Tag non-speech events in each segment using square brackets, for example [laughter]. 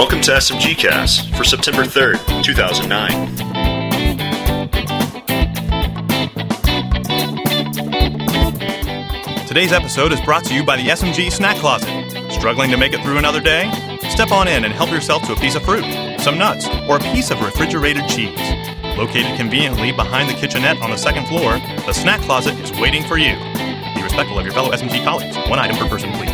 Welcome to SMG Cast for September 3rd, 2009. Today's episode is brought to you by the SMG Snack Closet. Struggling to make it through another day? Step on in and help yourself to a piece of fruit, some nuts, or a piece of refrigerated cheese. Located conveniently behind the kitchenette on the second floor, the Snack Closet is waiting for you. Be respectful of your fellow SMG colleagues. One item per person, please.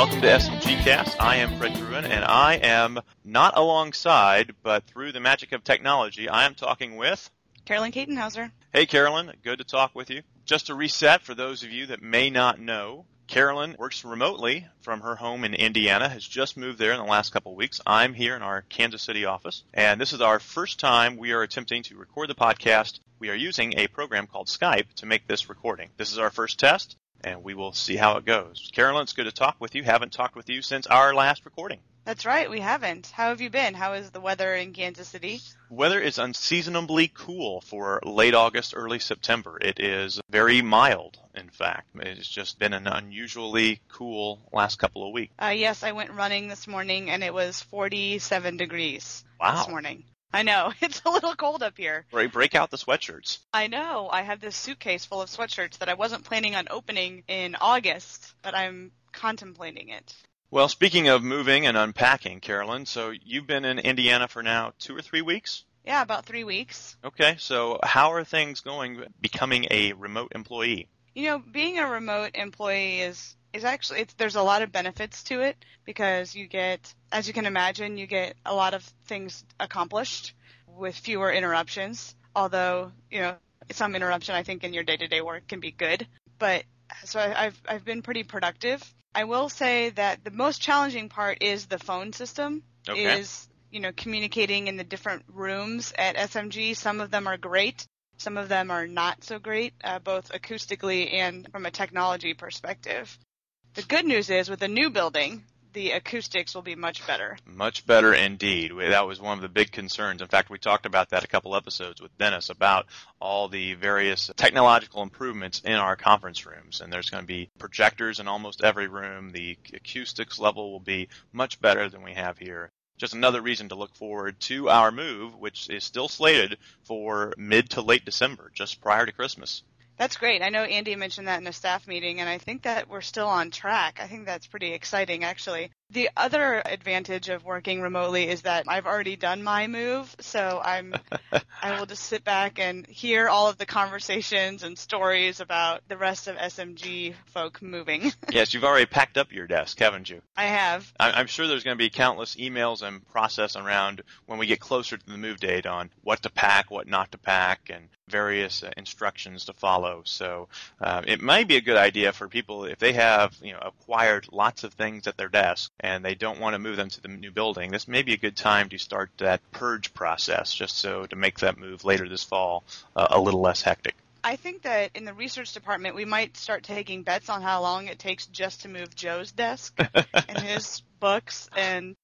Welcome to SMG Cast. I am Fred Gruen, and I am not alongside, but through the magic of technology, I am talking with. Carolyn Katenhauser. Hey, Carolyn. Good to talk with you. Just to reset for those of you that may not know, Carolyn works remotely from her home in Indiana, has just moved there in the last couple of weeks. I'm here in our Kansas City office, and this is our first time we are attempting to record the podcast. We are using a program called Skype to make this recording. This is our first test, and we will see how it goes. Carolyn, it's good to talk with you. Haven't talked with you since our last recording. That's right, we haven't. How have you been? How is the weather in Kansas City? Weather is unseasonably cool for late August, early September. It is very mild, in fact. It's just been an unusually cool last couple of weeks. Uh, yes, I went running this morning and it was 47 degrees Wow. this morning. I know, [laughs] it's a little cold up here. Right, break out the sweatshirts. I know, I have this suitcase full of sweatshirts that I wasn't planning on opening in August, but I'm contemplating it. Well, speaking of moving and unpacking, Carolyn, so you've been in Indiana for now two or three weeks? Yeah, about three weeks. Okay, so how are things going becoming a remote employee? You know, being a remote employee is is actually it's, there's a lot of benefits to it because you get, as you can imagine, you get a lot of things accomplished with fewer interruptions. Although you know some interruption, I think in your day-to-day work can be good. But so I, I've I've been pretty productive. I will say that the most challenging part is the phone system. Okay. Is you know communicating in the different rooms at SMG. Some of them are great. Some of them are not so great, uh, both acoustically and from a technology perspective. The good news is with the new building, the acoustics will be much better. Much better indeed. That was one of the big concerns. In fact, we talked about that a couple episodes with Dennis about all the various technological improvements in our conference rooms. And there's going to be projectors in almost every room. The acoustics level will be much better than we have here. Just another reason to look forward to our move, which is still slated for mid to late December, just prior to Christmas. That's great. I know Andy mentioned that in a staff meeting, and I think that we're still on track. I think that's pretty exciting, actually. The other advantage of working remotely is that I've already done my move, so I'm [laughs] I will just sit back and hear all of the conversations and stories about the rest of SMG folk moving. [laughs] yes, you've already packed up your desk, haven't you? I have. I- I'm sure there's going to be countless emails and process around when we get closer to the move date on what to pack, what not to pack, and various uh, instructions to follow. So uh, it might be a good idea for people if they have you know acquired lots of things at their desk and they don't want to move them to the new building. This may be a good time to start that purge process, just so to make that move later this fall uh, a little less hectic. I think that in the research department, we might start taking bets on how long it takes just to move Joe's desk [laughs] and his books and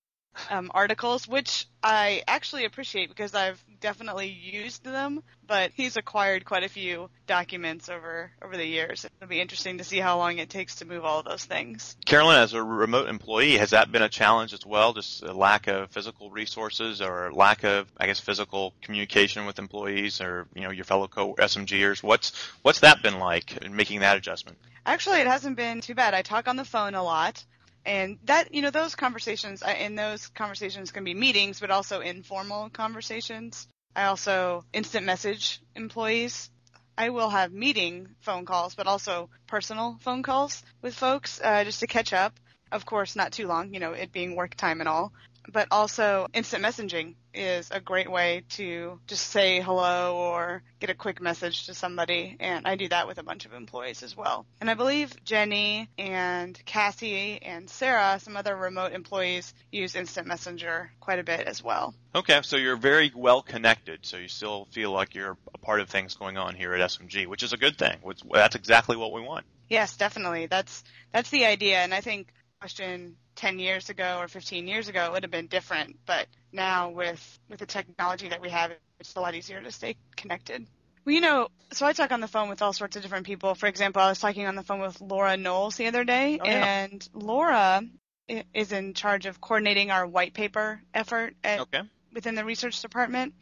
um, articles, which I actually appreciate because I've definitely used them. But he's acquired quite a few documents over over the years. It'll be interesting to see how long it takes to move all of those things. Carolyn, as a remote employee, has that been a challenge as well? Just a lack of physical resources or lack of, I guess, physical communication with employees or, you know, your fellow co SMGers? What's, what's that been like in making that adjustment? Actually, it hasn't been too bad. I talk on the phone a lot. And that, you know, those conversations, and those conversations can be meetings, but also informal conversations. I also instant message employees. I will have meeting phone calls, but also personal phone calls with folks uh, just to catch up. Of course, not too long, you know, it being work time and all. But also, instant messaging is a great way to just say hello or get a quick message to somebody. And I do that with a bunch of employees as well. And I believe Jenny and Cassie and Sarah, some other remote employees, use instant messenger quite a bit as well. Okay, so you're very well connected, so you still feel like you're a part of things going on here at SMG, which is a good thing. That's exactly what we want. Yes, definitely. That's that's the idea, and I think question 10 years ago or 15 years ago it would have been different, but now with with the technology that we have, it's a lot easier to stay connected. Well, you know, so I talk on the phone with all sorts of different people. For example, I was talking on the phone with Laura Knowles the other day, Oh, yeah. and Laura is in charge of coordinating our white paper effort at, Okay. within the research department.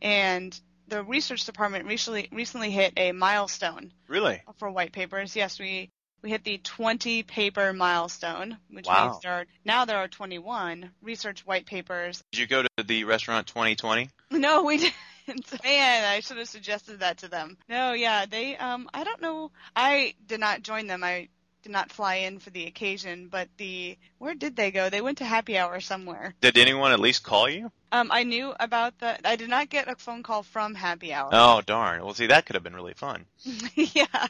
And the research department recently recently hit a milestone Really? for white papers. Yes, we we hit the 20 paper milestone, which Wow. means there are now there are 21 research white papers. Did you go to the restaurant 2020? [laughs] No, we didn't. [laughs] Man, I should have suggested that to them. No, yeah, they um I don't know. I did not join them. I did not fly in for the occasion, but the where did they go? They went to happy hour somewhere. Did anyone at least call you? Um I knew about the I did not get a phone call from happy hour. Oh darn. Well, see, that could have been really fun. [laughs] yeah.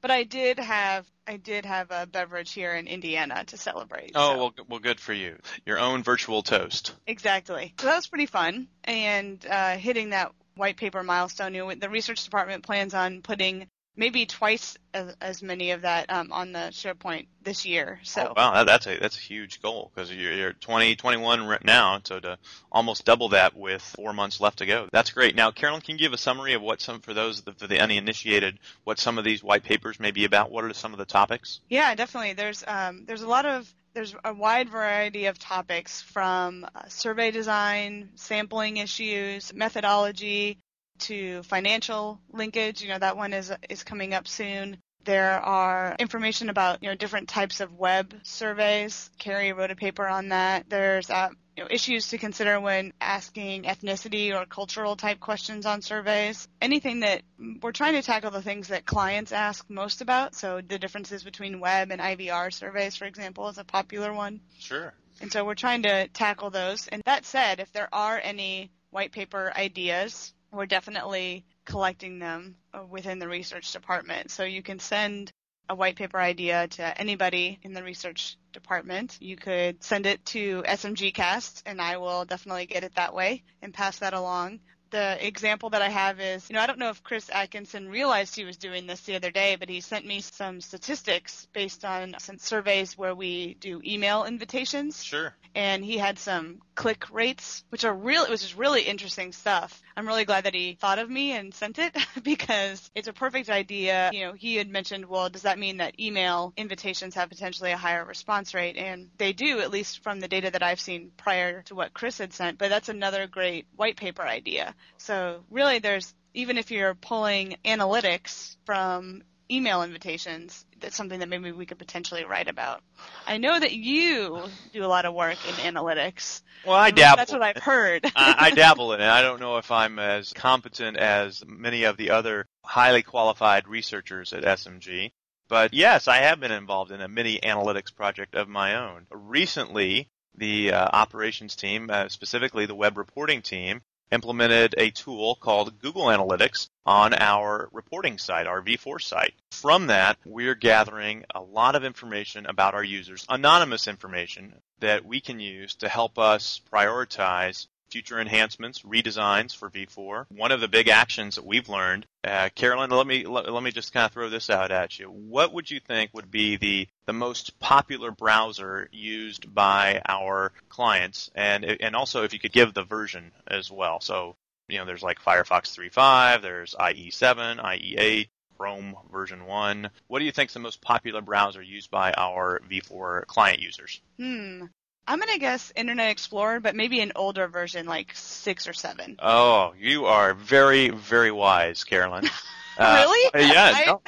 But I did have I did have a beverage here in Indiana to celebrate. Oh so- well, well, good for you. Your own virtual toast. Exactly. So that was pretty fun. And uh, hitting that white paper milestone, you know, the research department plans on putting maybe twice as, as many of that um, on the SharePoint this year. So Oh, wow, that, that's a that's a huge goal because you're, you're 20, 21 right now, so to almost double that with four months left to go. That's great. Now, Carolyn, can you give a summary of what some for those for the uninitiated, what some of these white papers may be about? What are some of the topics? yeah, definitely. There's um, there's a lot of there's a wide variety of topics from uh, survey design, sampling issues, methodology, to financial linkage. You know that one is is coming up soon. There are information about you know different types of web surveys. Carrie wrote a paper on that. There's uh, you know, issues to consider when asking ethnicity or cultural type questions on surveys. Anything that we're trying to tackle the things that clients ask most about. So the differences between web and IVR surveys, for example, is a popular one. Sure. And so we're trying to tackle those. And that said, if there are any white paper ideas, we're definitely collecting them uh, within the research department. So you can send a white paper idea to anybody in the research department. You could send it to SMGcast and I will definitely get it that way and pass that along. The example that I have is, you know, I don't know if Chris Atkinson realized he was doing this the other day, but he sent me some statistics based on some surveys where we do email invitations Sure. and he had some click rates, which are real. It was just really interesting stuff. I'm really glad that he thought of me and sent it [laughs] because it's a perfect idea. You know, he had mentioned, well, does that mean that email invitations have potentially a higher response rate? And they do, at least from the data that I've seen prior to what Chris had sent. But that's another great white paper idea. So really, there's even if you're pulling analytics from email invitations, that's something that maybe we could potentially write about. I know that you do a lot of work in analytics. Well, I dabble. That's what I've heard. I, I dabble in it. I don't know if I'm as competent as many of the other highly qualified researchers at SMG. But yes, I have been involved in a mini analytics project of my own. Recently, the uh, operations team, uh, specifically the web reporting team, implemented a tool called Google Analytics on our reporting site, our V4 site. From that, we're gathering a lot of information about our users, anonymous information that we can use to help us prioritize future enhancements, redesigns for V4. One of the big actions that we've learned, uh, Carolyn, let me let, me just kind of throw this out at you. What would you think would be the the most popular browser used by our clients, and and also if you could give the version as well. So you know, there's like Firefox 3.5, there's E IE7, IE8. Chrome version 1. What do you think is the most popular browser used by our V4 client users? hmm. I'm gonna guess Internet Explorer, but maybe an older version, like six or seven. Oh, you are very, very wise, Carolyn. [laughs] Uh, really? Yeah. I- no,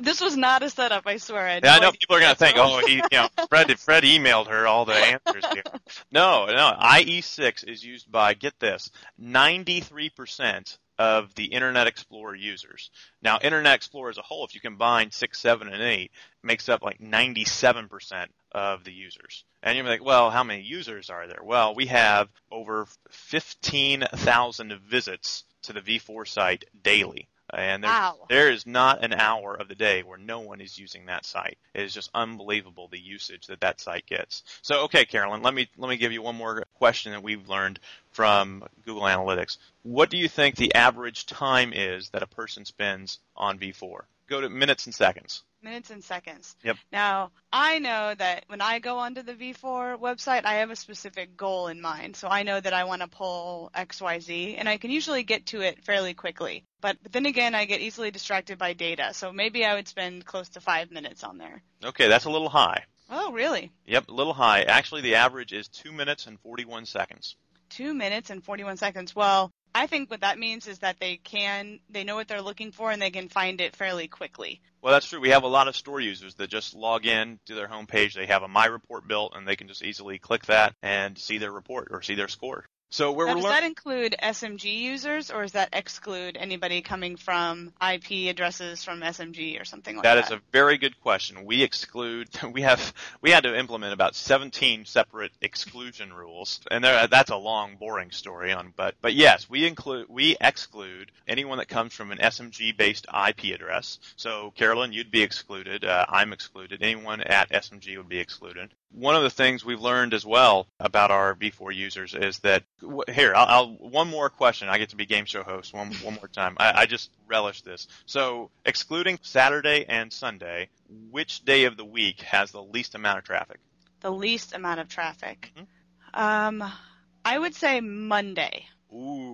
This was not a setup. I swear. I, yeah, I know people are going to think, wrong. oh, he, you know, Fred, Fred emailed her all the [laughs] answers here. No, no. IE6 is used by, get this, 93% of the Internet Explorer users. Now, Internet Explorer as a whole, if you combine 6, 7, and 8, makes up like 97% of the users. And you're like, well, how many users are there? Well, we have over 15,000 visits to the V4 site daily. And there's, Wow. there is not an hour of the day where no one is using that site. It is just unbelievable the usage that that site gets. So, okay, Carolyn, let me let me give you one more question that we've learned from Google Analytics. What do you think the average time is that a person spends on V4? Go to minutes and seconds. Minutes and seconds. Yep. Now, I know that when I go onto the V4 website, I have a specific goal in mind. So I know that I want to pull XYZ, and I can usually get to it fairly quickly. But, but then again, I get easily distracted by data. So maybe I would spend close to five minutes on there. Okay, that's a little high. Oh, really? Yep, a little high. Actually, the average is 2 minutes and 41 seconds. Two minutes and 41 seconds. Well, I think what that means is that they can, they know what they're looking for and they can find it fairly quickly. Well, that's true. We have a lot of store users that just log in to their homepage. They have a My Report built, and they can just easily click that and see their report or see their score. So where Now, we're does learning. that include SMG users or does that exclude anybody coming from IP addresses from SMG or something like That that? is a very good question. We exclude. [laughs] We have. We had to implement about 17 separate exclusion rules, and there, that's a long, boring story. On, but but yes, we include. We exclude anyone that comes from an SMG-based IP address. So Carolyn, you'd be excluded. Uh, I'm excluded. Anyone at SMG would be excluded. One of the things we've learned as well about our V4 users is that here, I'll, I'll one more question. I get to be game show host one one more time. I, I just relish this. So, excluding Saturday and Sunday, which day of the week has the least amount of traffic? the least amount of traffic. Mhm. Um, I would say Monday. Ooh,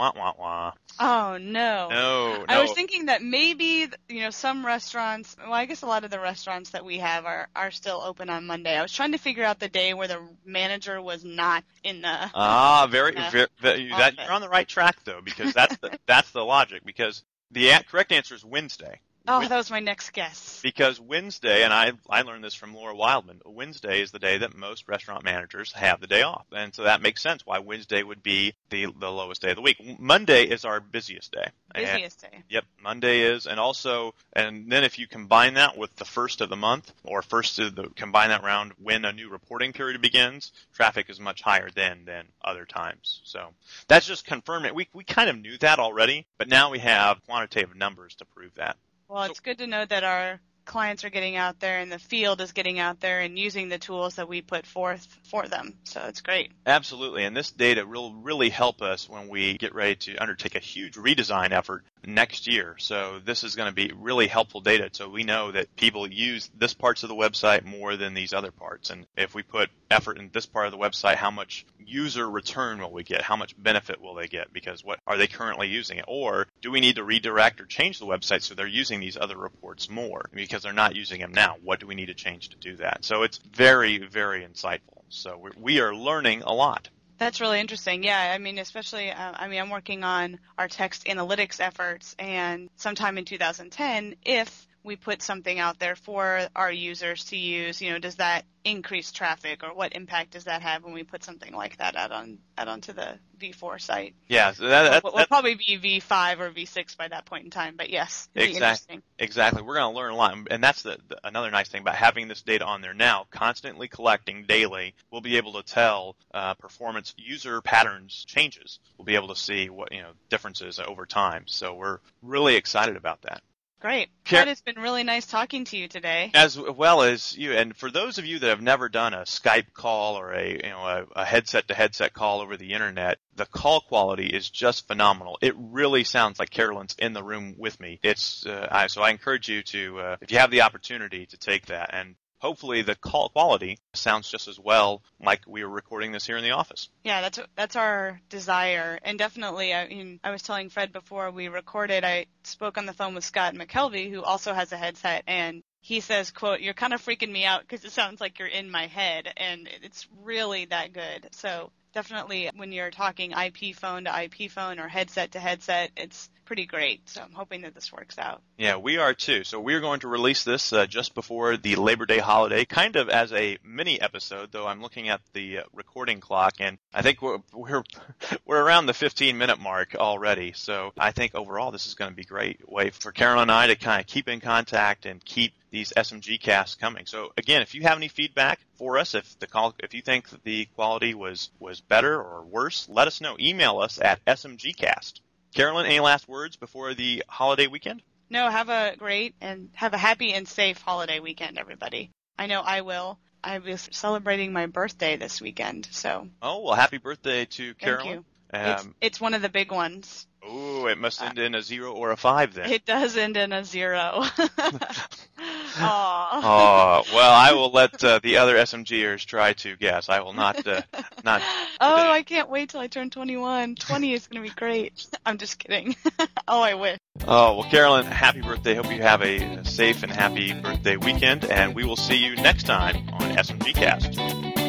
wah wah wah. Oh no. No, no. I was thinking that maybe you know some restaurants. Well, I guess a lot of the restaurants that we have are are still open on Monday. I was trying to figure out the day where the manager was not in the. Ah, very, Yeah. very, that, you're on the right track though, because that's the [laughs] that's the logic. Because the correct answer is Wednesday. Oh, that was my next guess. Because Wednesday, and I I learned this from Laura Wildman. Wednesday is the day that most restaurant managers have the day off, and so that makes sense why Wednesday would be the the lowest day of the week. Monday is our busiest day. And- Busiest day. Yep, Monday is, and also, and then if you combine that with the first of the month, or first of the combine that round when a new reporting period begins, traffic is much higher then than other times. So that's just confirming. We we kind of knew that already, but now we have quantitative numbers to prove that. Well, So- it's good to know that our clients are getting out there and the field is getting out there and using the tools that we put forth for them. So it's great. Absolutely, and this data will really help us when we get ready to undertake a huge redesign effort next year. So this is going to be really helpful data so we know that people use this parts of the website more than these other parts. And if we put effort in this part of the website, how much user return will we get? How much benefit will they get? Because what are they currently using it? Or do we need to redirect or change the website so they're using these other reports more because they're not using them now? What do we need to change to do that? So it's very, very insightful. So we're, we are learning a lot. That's really interesting. Yeah, I mean, especially, uh, I mean, I'm working on our text analytics efforts, and sometime in 2010, if we put something out there for our users to use, you know, does that increase traffic, or what impact does that have when we put something like that out on out onto the V4 site? Yeah, so that, that, we'll, that- we'll probably be V5 or V6 by that point in time, but yes, it'd be Exact- interesting. Exactly. We're going to learn a lot. And that's the, the, another nice thing about having this data on there now, constantly collecting daily. We'll be able to tell uh, performance user patterns changes. We'll be able to see what, you know, differences over time. So we're really excited about that. Great. Car- it's been really nice talking to you today. As well as you, and for those of you that have never done a Skype call or a you know a, a headset to headset call over the internet, the call quality is just phenomenal. It really sounds like Carolyn's in the room with me. It's uh, I, so I encourage you to uh, if you have the opportunity to take that and. Hopefully the call quality sounds just as well like we were recording this here in the office. Yeah, that's that's our desire, and definitely. I mean, I was telling Fred before we recorded. I spoke on the phone with Scott McKelvey, who also has a headset, and he says, "quote You're kind of freaking me out because it sounds like you're in my head, and it's really that good." So definitely, when you're talking IP phone to IP phone or headset to headset, it's pretty great. So I'm hoping that this works out. Yeah, we are too. So we're going to release this uh, just before the Labor Day holiday, kind of as a mini episode. Though I'm looking at the uh, recording clock, and I think we're we're [laughs] we're around the 15 minute mark already. So I think overall this is going to be a great way for Carol and I to kind of keep in contact and keep these SMG casts coming. So again, if you have any feedback for us, if the call, if you think the quality was was better or worse, let us know. Email us at smgcast. Carolyn, any last words before the holiday weekend? No, have a great and have a happy and safe holiday weekend, everybody. I know I will. I was celebrating my birthday this weekend, so Oh well, happy birthday to Carolyn. thank you. it's, Um, it's one of the big ones. oh, it must end in a zero or a five then. It does end in a zero. [laughs] [laughs] Oh, well, I will let uh, the other SMGers try to guess. I will not, uh, not. [laughs] Oh, I can't wait till I turn 21. 20 is going to be great. [laughs] I'm just kidding. [laughs] oh, I wish. Oh, well, Carolyn, happy birthday. Hope you have a safe and happy birthday weekend, and we will see you next time on SMG Cast.